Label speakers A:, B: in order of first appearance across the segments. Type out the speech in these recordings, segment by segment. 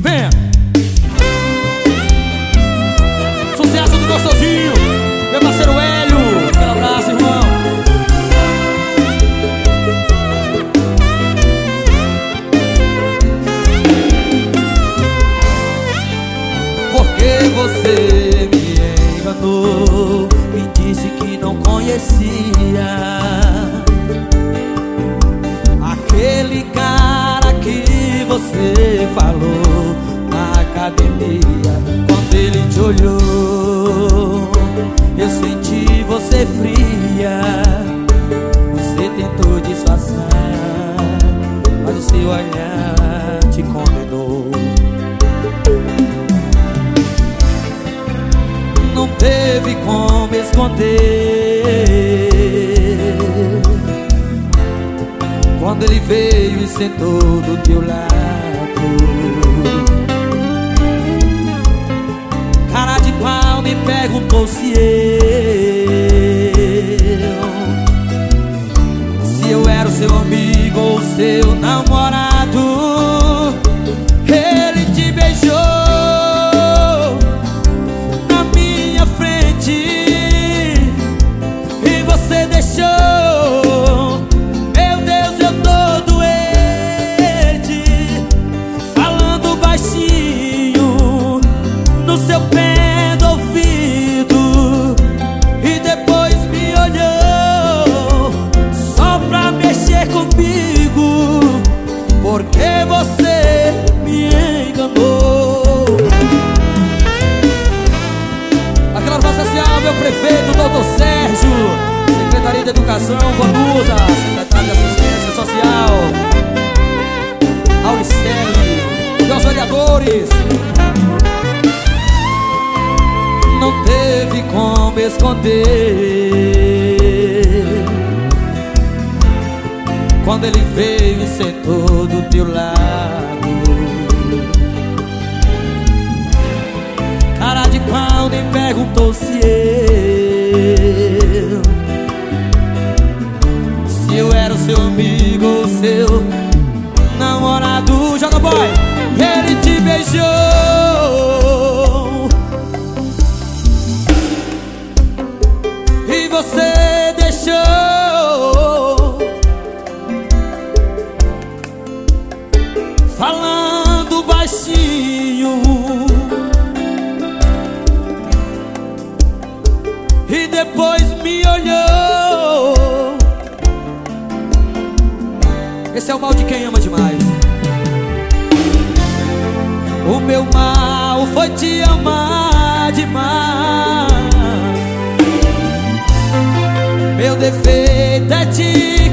A: Venha! Sucesso do gostosinho! Meu parceiro Hélio! Aquele abraço, irmão! Porque você me enganou Me disse que não conhecia Aquele cara que você falou academia Quando ele te olhou Eu senti você fria Você tentou disfarçar Mas o seu olhar te condenou não teve como esconder. Quando ele veio e sentou do teu lado, meu prefeito, doutor Sérgio. Secretaria de Educação, Vanusa Secretário de Assistência Social. Auricelli Meus vereadores. Não teve como esconder. Quando ele veio e sentou do teu lado. Cara de pau nem perguntou se beijou E você deixou Falando baixinho e depois me olhou. Esse é o mal de quem ama demais. O meu mal foi te amar demais. Meu defeito é te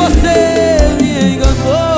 A: você me enganou.